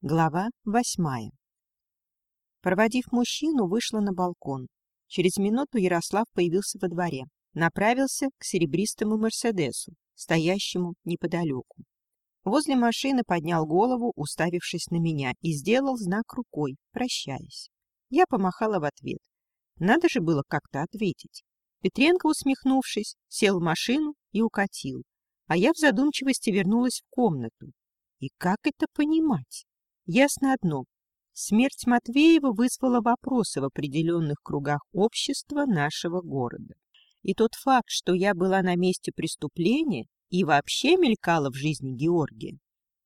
Глава восьмая. Проводив мужчину, вышла на балкон. Через минуту Ярослав появился во дворе. Направился к серебристому «Мерседесу», стоящему неподалеку. Возле машины поднял голову, уставившись на меня, и сделал знак рукой, прощаясь. Я помахала в ответ. Надо же было как-то ответить. Петренко, усмехнувшись, сел в машину и укатил, а я в задумчивости вернулась в комнату. И как это понимать? Ясно одно. Смерть Матвеева вызвала вопросы в определенных кругах общества нашего города. И тот факт, что я была на месте преступления и вообще мелькала в жизни Георгия,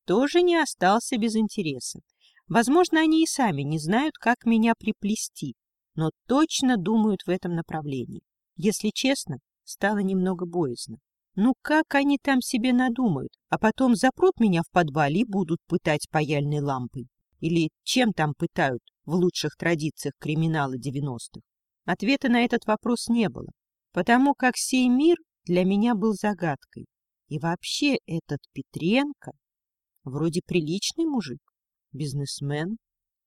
тоже не остался без интереса. Возможно, они и сами не знают, как меня приплести, но точно думают в этом направлении. Если честно, стало немного боязно. Ну как они там себе надумают, а потом запрут меня в подвале и будут пытать паяльной лампой? Или чем там пытают в лучших традициях криминала 90-х? Ответа на этот вопрос не было, потому как сей мир для меня был загадкой. И вообще этот Петренко вроде приличный мужик, бизнесмен.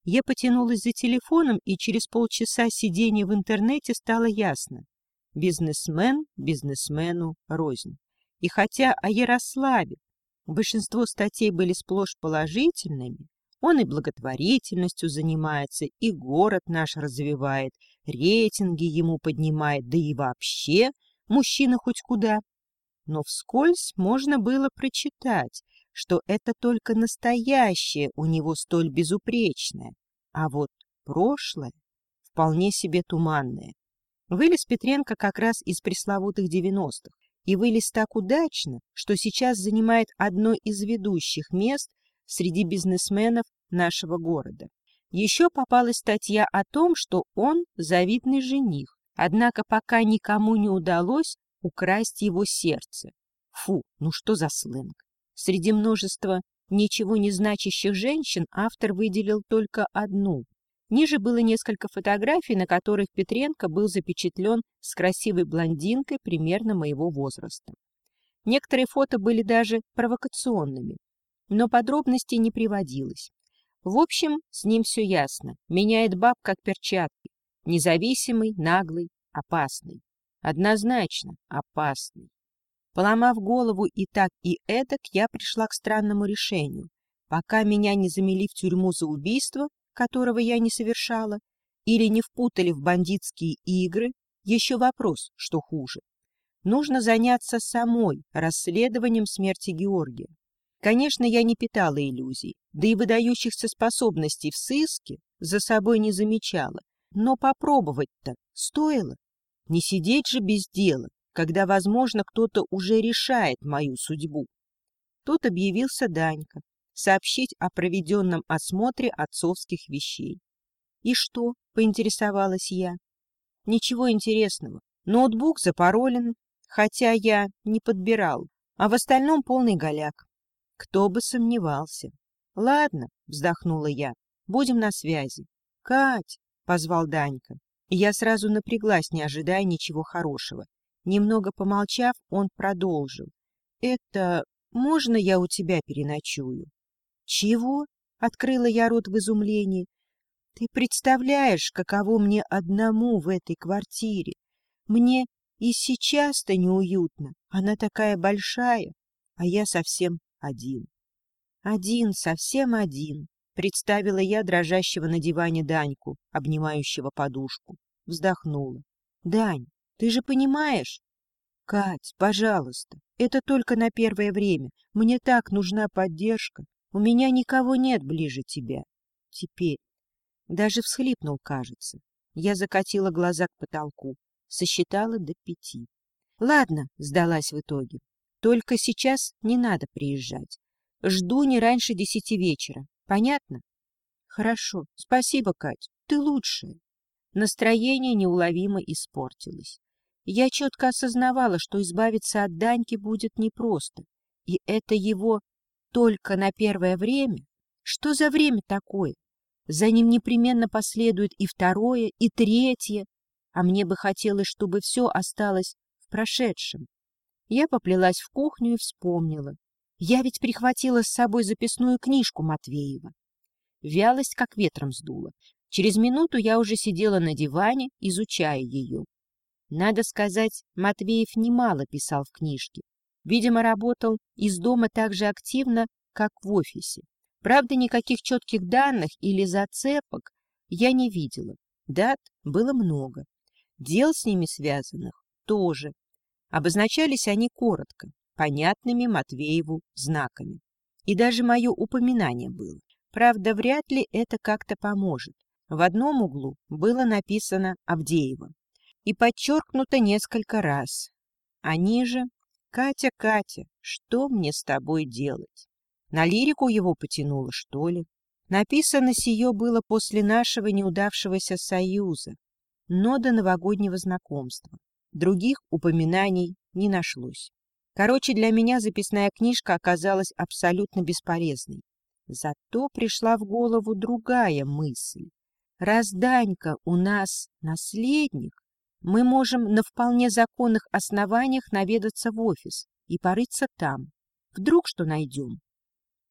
Я потянулась за телефоном, и через полчаса сидения в интернете стало ясно. Бизнесмен бизнесмену рознь. И хотя о Ярославе большинство статей были сплошь положительными, он и благотворительностью занимается, и город наш развивает, рейтинги ему поднимает, да и вообще мужчина хоть куда. Но вскользь можно было прочитать, что это только настоящее у него столь безупречное, а вот прошлое вполне себе туманное. Вылез Петренко как раз из пресловутых девяностых, и вылез так удачно, что сейчас занимает одно из ведущих мест среди бизнесменов нашего города. Еще попалась статья о том, что он завидный жених, однако пока никому не удалось украсть его сердце. Фу, ну что за сленг? Среди множества ничего не значащих женщин автор выделил только одну Ниже было несколько фотографий, на которых Петренко был запечатлен с красивой блондинкой примерно моего возраста. Некоторые фото были даже провокационными, но подробностей не приводилось. В общем, с ним все ясно. Меняет баб как перчатки. Независимый, наглый, опасный. Однозначно опасный. Поломав голову и так, и эдак, я пришла к странному решению. Пока меня не замели в тюрьму за убийство, которого я не совершала, или не впутали в бандитские игры, еще вопрос, что хуже. Нужно заняться самой расследованием смерти Георгия. Конечно, я не питала иллюзий, да и выдающихся способностей в сыске за собой не замечала. Но попробовать-то стоило. Не сидеть же без дела, когда, возможно, кто-то уже решает мою судьбу. Тут объявился Данька, сообщить о проведенном осмотре отцовских вещей. «И что?» — поинтересовалась я. «Ничего интересного. Ноутбук запаролен, хотя я не подбирал, а в остальном полный голяк. Кто бы сомневался. Ладно, вздохнула я, будем на связи. Кать, позвал Данька. Я сразу напряглась, не ожидая ничего хорошего. Немного помолчав, он продолжил. Это можно я у тебя переночую? «Чего?» — открыла я рот в изумлении. «Ты представляешь, каково мне одному в этой квартире? Мне и сейчас-то неуютно. Она такая большая, а я совсем один». «Один, совсем один», — представила я дрожащего на диване Даньку, обнимающего подушку. Вздохнула. «Дань, ты же понимаешь?» «Кать, пожалуйста, это только на первое время. Мне так нужна поддержка. У меня никого нет ближе тебя. Теперь. Даже всхлипнул, кажется. Я закатила глаза к потолку, сосчитала до пяти. Ладно, сдалась в итоге. Только сейчас не надо приезжать. Жду не раньше десяти вечера. Понятно? Хорошо. Спасибо, Кать. Ты лучшая. Настроение неуловимо испортилось. Я четко осознавала, что избавиться от Даньки будет непросто. И это его только на первое время? Что за время такое? За ним непременно последует и второе, и третье, а мне бы хотелось, чтобы все осталось в прошедшем. Я поплелась в кухню и вспомнила. Я ведь прихватила с собой записную книжку Матвеева. Вялость как ветром сдула. Через минуту я уже сидела на диване, изучая ее. Надо сказать, Матвеев немало писал в книжке. Видимо, работал из дома так же активно, как в офисе. Правда, никаких четких данных или зацепок я не видела. Дат было много. Дел с ними связанных тоже. Обозначались они коротко, понятными Матвееву знаками. И даже мое упоминание было. Правда, вряд ли это как-то поможет. В одном углу было написано Авдеева и подчеркнуто несколько раз. А ниже «Катя, Катя, что мне с тобой делать?» На лирику его потянуло, что ли? Написано сие было после нашего неудавшегося союза, но до новогоднего знакомства. Других упоминаний не нашлось. Короче, для меня записная книжка оказалась абсолютно бесполезной. Зато пришла в голову другая мысль. Раз Данька у нас наследник, мы можем на вполне законных основаниях наведаться в офис и порыться там. Вдруг что найдем.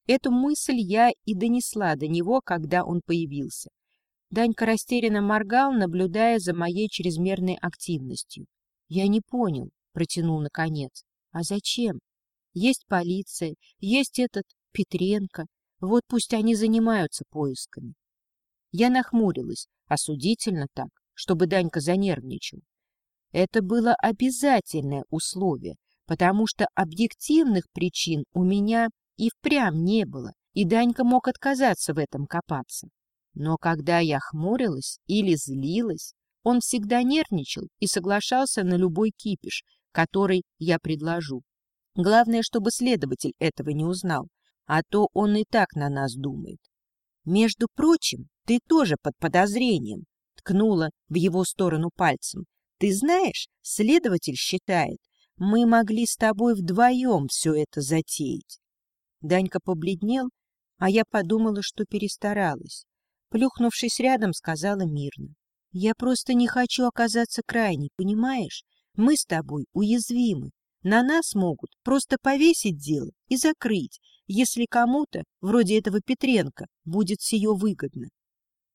Эту мысль я и донесла до него, когда он появился. Данька растерянно моргал, наблюдая за моей чрезмерной активностью. Я не понял, протянул наконец. А зачем? Есть полиция, есть этот Петренко. Вот пусть они занимаются поисками. Я нахмурилась, осудительно так, чтобы Данька занервничал. Это было обязательное условие, потому что объективных причин у меня и впрямь не было, и Данька мог отказаться в этом копаться. Но когда я хмурилась или злилась, он всегда нервничал и соглашался на любой кипиш, который я предложу. Главное, чтобы следователь этого не узнал, а то он и так на нас думает. Между прочим, ты тоже под подозрением, ткнула в его сторону пальцем. Ты знаешь, следователь считает, мы могли с тобой вдвоем все это затеять. Данька побледнел, а я подумала, что перестаралась. Плюхнувшись рядом, сказала мирно. Я просто не хочу оказаться крайней, понимаешь? Мы с тобой уязвимы. На нас могут просто повесить дело и закрыть, если кому-то, вроде этого Петренко, будет сие выгодно.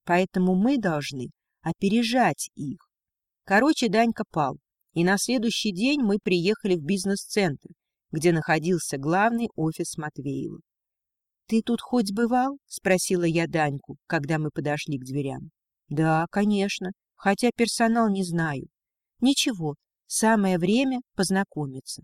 Поэтому мы должны опережать их. Короче, Данька пал, и на следующий день мы приехали в бизнес-центр, где находился главный офис Матвеева. — Ты тут хоть бывал? — спросила я Даньку, когда мы подошли к дверям. — Да, конечно, хотя персонал не знаю. — Ничего, самое время познакомиться.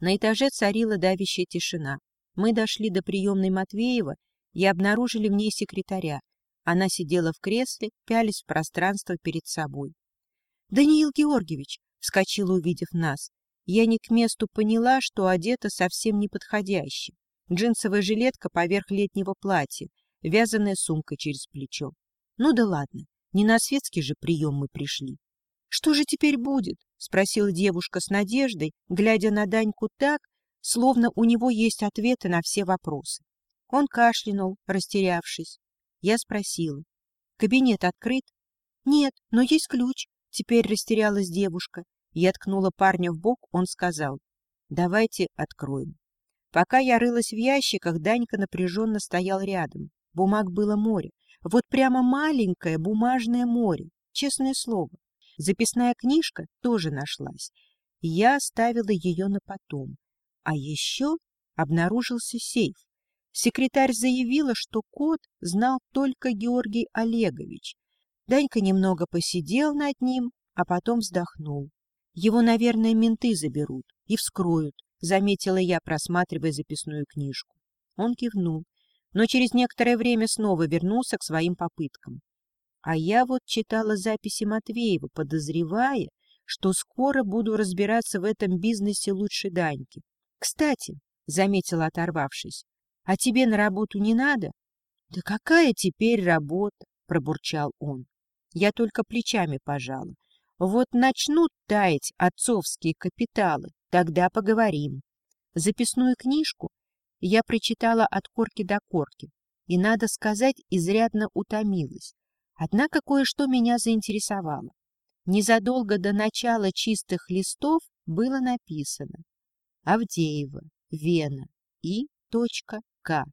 На этаже царила давящая тишина. Мы дошли до приемной Матвеева и обнаружили в ней секретаря. Она сидела в кресле, пялись в пространство перед собой. — Даниил Георгиевич! — вскочила, увидев нас. Я не к месту поняла, что одета совсем неподходяще. Джинсовая жилетка поверх летнего платья, вязаная сумка через плечо. Ну да ладно, не на светский же прием мы пришли. — Что же теперь будет? — спросила девушка с надеждой, глядя на Даньку так, словно у него есть ответы на все вопросы. Он кашлянул, растерявшись. Я спросила. — Кабинет открыт? — Нет, но есть ключ. Теперь растерялась девушка. Я ткнула парня в бок, он сказал, «Давайте откроем». Пока я рылась в ящиках, Данька напряженно стоял рядом. Бумаг было море. Вот прямо маленькое бумажное море, честное слово. Записная книжка тоже нашлась. Я оставила ее на потом. А еще обнаружился сейф. Секретарь заявила, что код знал только Георгий Олегович. Данька немного посидел над ним, а потом вздохнул. Его, наверное, менты заберут и вскроют, заметила я, просматривая записную книжку. Он кивнул, но через некоторое время снова вернулся к своим попыткам. А я вот читала записи Матвеева, подозревая, что скоро буду разбираться в этом бизнесе лучше Даньки. Кстати, — заметила, оторвавшись, — а тебе на работу не надо? — Да какая теперь работа? — пробурчал он. Я только плечами пожала. Вот начнут таять отцовские капиталы, тогда поговорим. Записную книжку я прочитала от корки до корки, и, надо сказать, изрядно утомилась. Однако кое-что меня заинтересовало. Незадолго до начала чистых листов было написано Авдеева, Вена и К.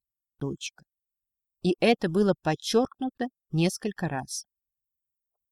И это было подчеркнуто несколько раз.